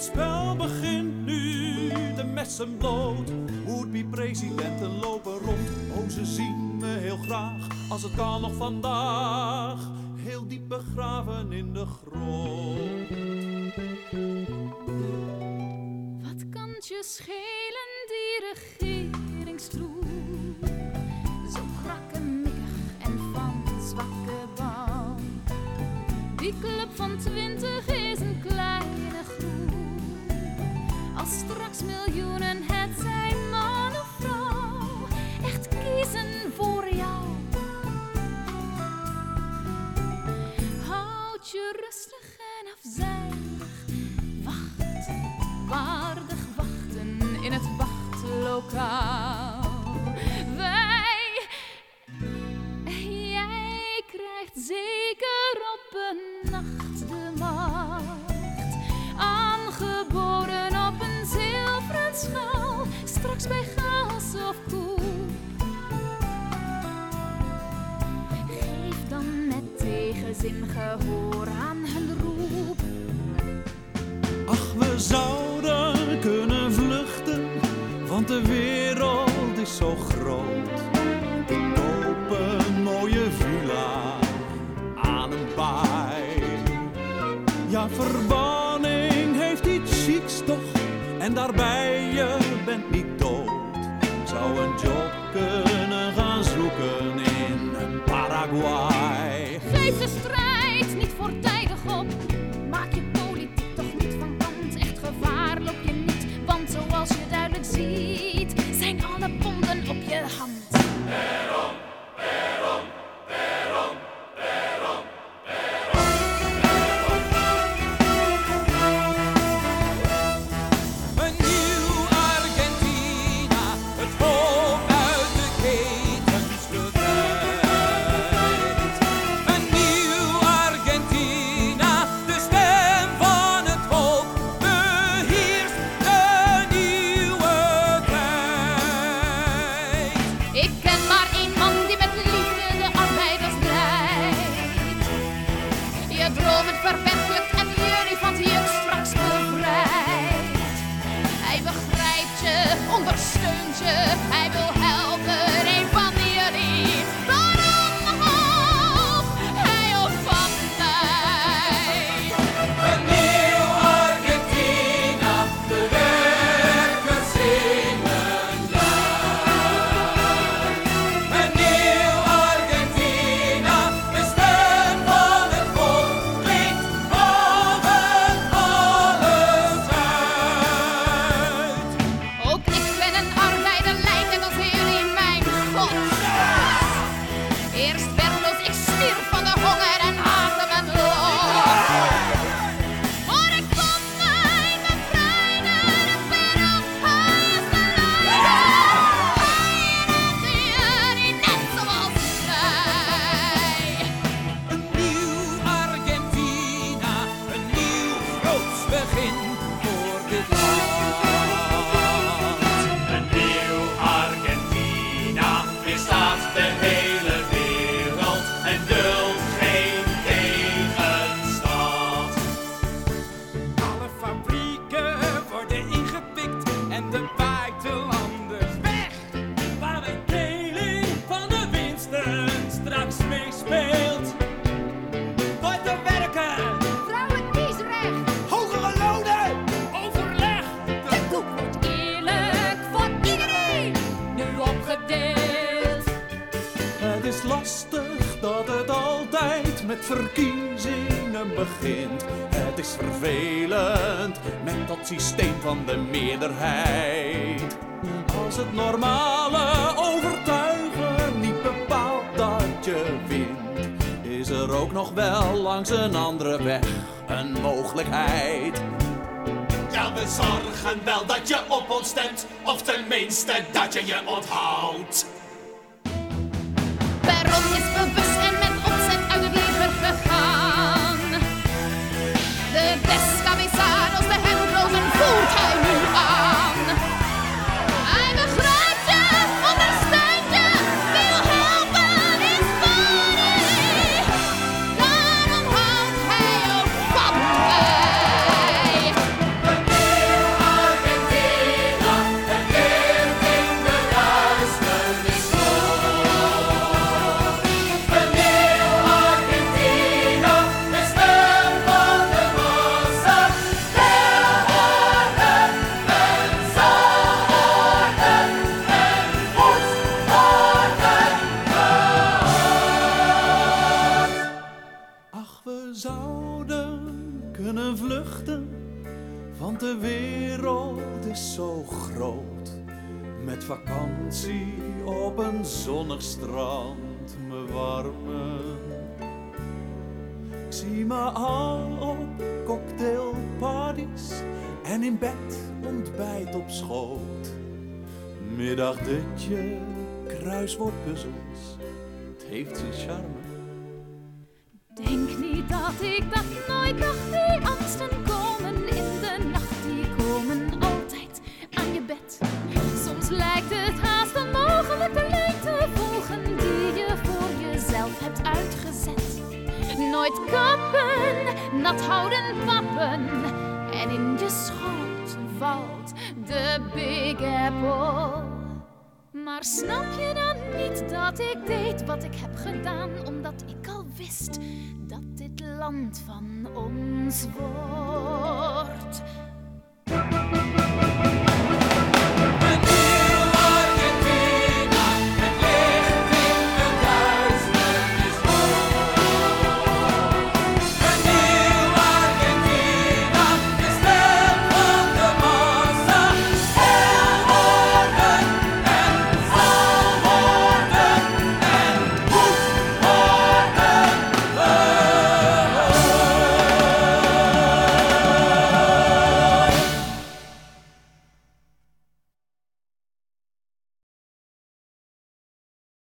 Het spel begint nu, de messen bloot. Would-be-presidenten lopen rond. Oh, ze zien me heel graag, als het kan nog vandaag. Heel diep begraven in de grond. Wat kan je schelen, die regeringstroep? Zo krakkemikkig en van zwakke bouw. Die club van twintig is Wij, jij krijgt zeker op een nacht de macht. Aangeboren op een zilveren schaal, straks bij chaos of koep. Geef dan met tegenzin gehoor aan hun roep. Ach, we zouden de wereld is zo groot. Ik koop een mooie villa aan een baai. Ja, verbanning heeft iets chics toch, en daarbij je bent niet dood. Zou een job kunnen gaan zoeken in Paraguay. Geef de strijd niet voortijdig op. verkiezingen begint. Het is vervelend met dat systeem van de meerderheid. Als het normale overtuigen niet bepaalt dat je wint, is er ook nog wel langs een andere weg een mogelijkheid. Ja, we zorgen wel dat je op ons stemt, of tenminste dat je je onthoudt. Groot. Met vakantie op een zonnig strand me warmen. Ik zie me al op cocktailparties en in bed ontbijt op schoot. Middagdutje, kruiswoordpuzzels, het heeft zijn charme. Denk niet dat ik dat nooit dacht. Die angsten komen nat houden wappen. En in je schoot valt de Big Apple. Maar snap je dan niet dat ik deed wat ik heb gedaan, omdat ik al wist dat dit land van ons wordt?